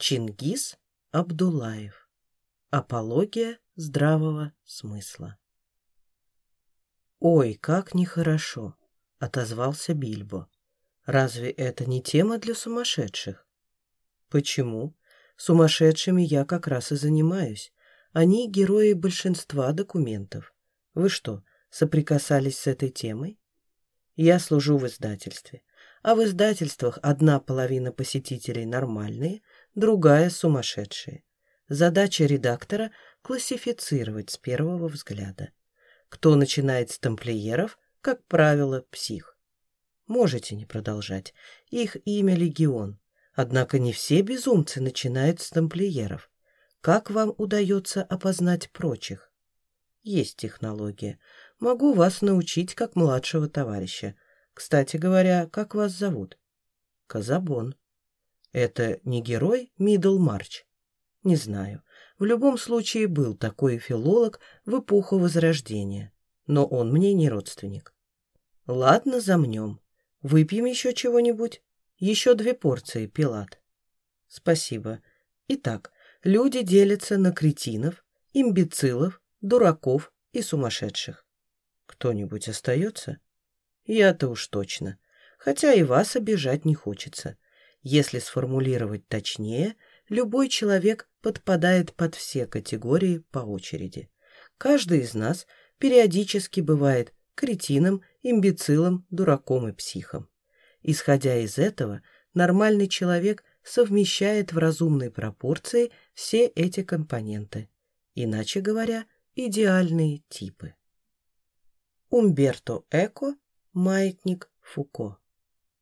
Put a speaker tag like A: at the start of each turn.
A: Чингис Абдулаев. Апология здравого смысла. «Ой, как нехорошо!» — отозвался Бильбо. «Разве это не тема для сумасшедших?» «Почему? Сумасшедшими я как раз и занимаюсь. Они герои большинства документов. Вы что, соприкасались с этой темой?» «Я служу в издательстве а в издательствах одна половина посетителей нормальные, другая сумасшедшие. Задача редактора – классифицировать с первого взгляда. Кто начинает с тамплиеров, как правило, псих. Можете не продолжать. Их имя Легион. Однако не все безумцы начинают с тамплиеров. Как вам удается опознать прочих? Есть технология. Могу вас научить как младшего товарища – кстати говоря, как вас зовут? Казабон. Это не герой Миддлмарч? Не знаю. В любом случае был такой филолог в эпоху Возрождения. Но он мне не родственник. Ладно, замнем. Выпьем еще чего-нибудь? Еще две порции, Пилат. Спасибо. Итак, люди делятся на кретинов, имбецилов, дураков и сумасшедших. Кто-нибудь остается? Я-то уж точно. Хотя и вас обижать не хочется. Если сформулировать точнее, любой человек подпадает под все категории по очереди. Каждый из нас периодически бывает кретином, имбецилом, дураком и психом. Исходя из этого, нормальный человек совмещает в разумной пропорции все эти компоненты. Иначе говоря, идеальные типы. Умберто Эко Маятник Фуко.